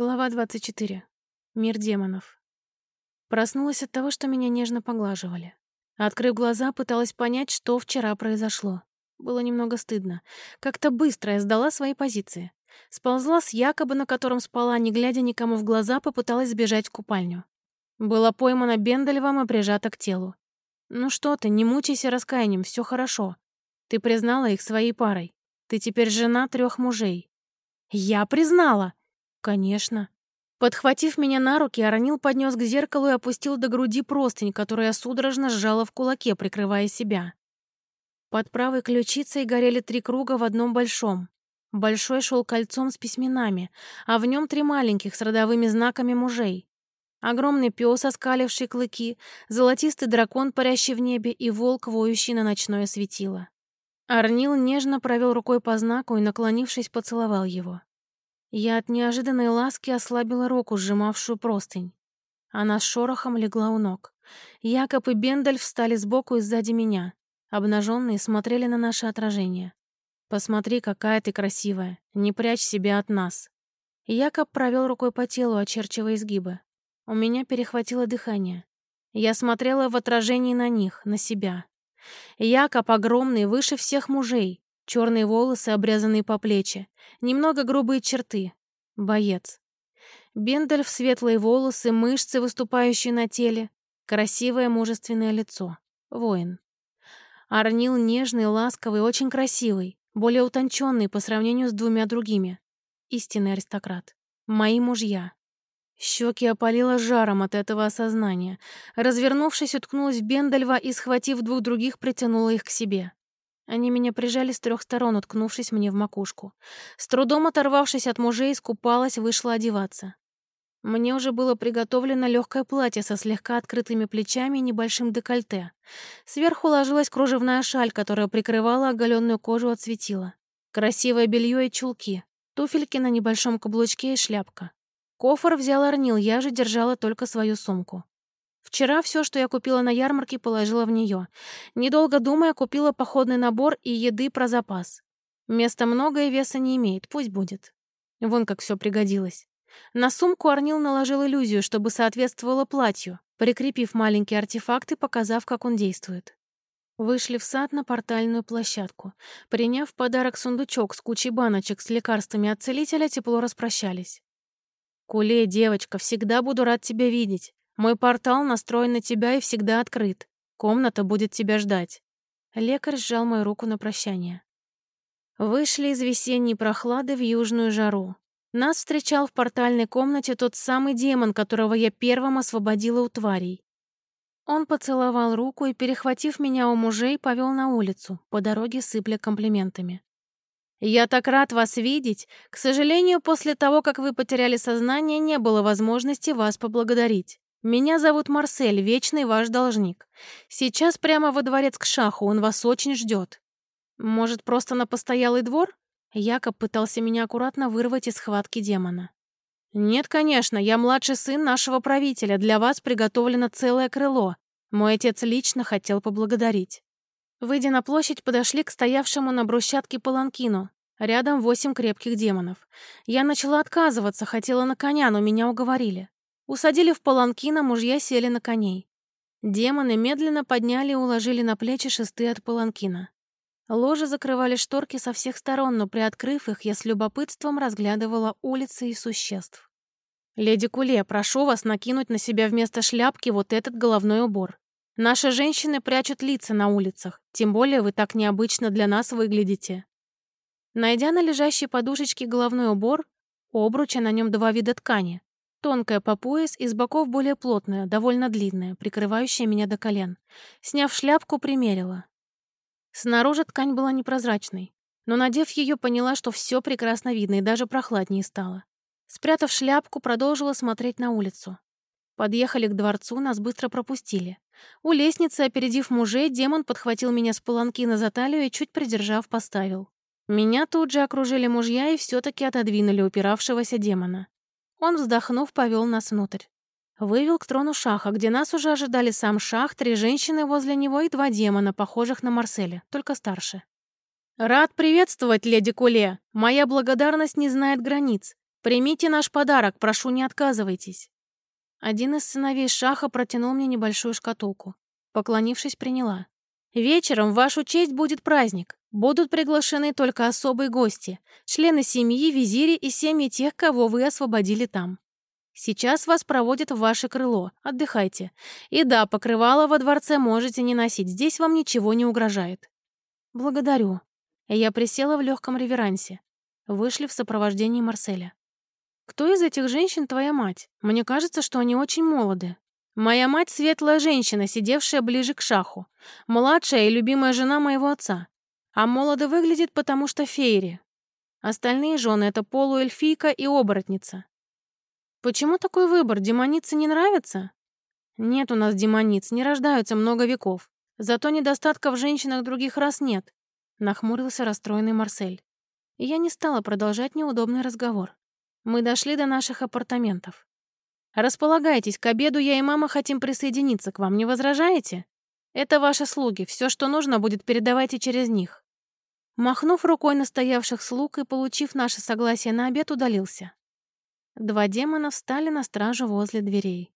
Глава 24. Мир демонов. Проснулась от того, что меня нежно поглаживали. Открыв глаза, пыталась понять, что вчера произошло. Было немного стыдно. Как-то быстро я сдала свои позиции. Сползла с якобы, на котором спала, не глядя никому в глаза, попыталась сбежать в купальню. Была поймана Бендельвом и прижата к телу. «Ну что ты, не мучайся раскаянием, все хорошо. Ты признала их своей парой. Ты теперь жена трех мужей». «Я признала!» «Конечно». Подхватив меня на руки, Аронил поднес к зеркалу и опустил до груди простынь, которую я судорожно сжала в кулаке, прикрывая себя. Под правой ключицей горели три круга в одном большом. Большой шел кольцом с письменами, а в нем три маленьких с родовыми знаками мужей. Огромный пес, оскаливший клыки, золотистый дракон, парящий в небе, и волк, воющий на ночное светило. Арнил нежно провел рукой по знаку и, наклонившись, поцеловал его. Я от неожиданной ласки ослабила руку, сжимавшую простынь. Она с шорохом легла у ног. Якоб и Бендель встали сбоку и сзади меня. Обнаженные смотрели на наше отражение. «Посмотри, какая ты красивая. Не прячь себя от нас». Якоб провел рукой по телу, очерчивая изгибы. У меня перехватило дыхание. Я смотрела в отражении на них, на себя. Якоб огромный, выше всех мужей. Черные волосы, обрезанные по плечи. Немного грубые черты. Боец. Бендельф светлые волосы, мышцы, выступающие на теле. Красивое мужественное лицо. Воин. Арнил нежный, ласковый, очень красивый. Более утонченный по сравнению с двумя другими. Истинный аристократ. Мои мужья. Щеки опалило жаром от этого осознания. Развернувшись, уткнулась в Бендельва и, схватив двух других, притянула их к себе. Они меня прижали с трех сторон, уткнувшись мне в макушку. С трудом оторвавшись от мужей, искупалась, вышла одеваться. Мне уже было приготовлено легкое платье со слегка открытыми плечами и небольшим декольте. Сверху ложилась кружевная шаль, которая прикрывала оголенную кожу от светила. Красивое белье и чулки, туфельки на небольшом каблучке и шляпка. Кофр взял Арнил, я же держала только свою сумку. Вчера все, что я купила на ярмарке, положила в нее. Недолго думая, купила походный набор и еды про запас. Места много и веса не имеет, пусть будет. Вон как все пригодилось. На сумку Арнил наложил иллюзию, чтобы соответствовало платью, прикрепив маленькие артефакты, показав, как он действует. Вышли в сад на портальную площадку. Приняв в подарок сундучок с кучей баночек с лекарствами от целителя, тепло распрощались. «Куле, девочка, всегда буду рад тебя видеть. Мой портал настроен на тебя и всегда открыт. Комната будет тебя ждать». Лекарь сжал мою руку на прощание. Вышли из весенней прохлады в южную жару. Нас встречал в портальной комнате тот самый демон, которого я первым освободила у тварей. Он поцеловал руку и, перехватив меня у мужей, повел на улицу, по дороге сыпля комплиментами. «Я так рад вас видеть. К сожалению, после того, как вы потеряли сознание, не было возможности вас поблагодарить. Меня зовут Марсель, вечный ваш должник. Сейчас прямо во дворец к шаху, он вас очень ждет. Может, просто на постоялый двор? Якоб пытался меня аккуратно вырвать из схватки демона. Нет, конечно, я младший сын нашего правителя, для вас приготовлено целое крыло. Мой отец лично хотел поблагодарить. Выйдя на площадь, подошли к стоявшему на брусчатке паланкину. Рядом восемь крепких демонов. Я начала отказываться, хотела на коня, но меня уговорили. Усадили в паланкин, а мужья сели на коней. Демоны медленно подняли и уложили на плечи шесты от паланкина. Ложи закрывали шторки со всех сторон, но приоткрыв их, я с любопытством разглядывала улицы и существ. «Леди Куле, прошу вас накинуть на себя вместо шляпки вот этот головной убор. Наши женщины прячут лица на улицах, тем более вы так необычно для нас выглядите». Найдя на лежащей подушечке головной убор, обруча на нем два вида ткани, Тонкая по пояс и с боков более плотная, довольно длинная, прикрывающая меня до колен. Сняв шляпку, примерила. Снаружи ткань была непрозрачной, но, надев ее, поняла, что все прекрасно видно и даже прохладнее стало. Спрятав шляпку, продолжила смотреть на улицу. Подъехали к дворцу, нас быстро пропустили. У лестницы, опередив мужей, демон подхватил меня с паланкина за талию и, чуть придержав, поставил. Меня тут же окружили мужья и все-таки отодвинули упиравшегося демона. Он, вздохнув, повел нас внутрь. Вывел к трону Шаха, где нас уже ожидали сам Шах, три женщины возле него и два демона, похожих на Марселя, только старше. «Рад приветствовать, леди Куле! Моя благодарность не знает границ. Примите наш подарок, прошу, не отказывайтесь». Один из сыновей Шаха протянул мне небольшую шкатулку. Поклонившись, приняла. «Вечером в вашу честь будет праздник. Будут приглашены только особые гости, члены семьи, визири и семьи тех, кого вы освободили там. Сейчас вас проводят в ваше крыло. Отдыхайте. И да, покрывало во дворце можете не носить. Здесь вам ничего не угрожает». «Благодарю». Я присела в легком реверансе. Вышли в сопровождении Марселя. «Кто из этих женщин твоя мать? Мне кажется, что они очень молоды». «Моя мать — светлая женщина, сидевшая ближе к шаху. Младшая и любимая жена моего отца. А молодо выглядит, потому что фейри. Остальные жены — это полуэльфийка и оборотница. Почему такой выбор? Демоницы не нравятся? Нет у нас демониц, не рождаются много веков. Зато недостатков в женщинах других рас нет. Нахмурился расстроенный Марсель. Я не стала продолжать неудобный разговор. Мы дошли до наших апартаментов. «Располагайтесь, к обеду я и мама хотим присоединиться к вам, не возражаете? Это ваши слуги, все, что нужно, будет передавайте через них». Махнув рукой на стоявших слуг и получив наше согласие на обед, удалился. Два демона встали на стражу возле дверей.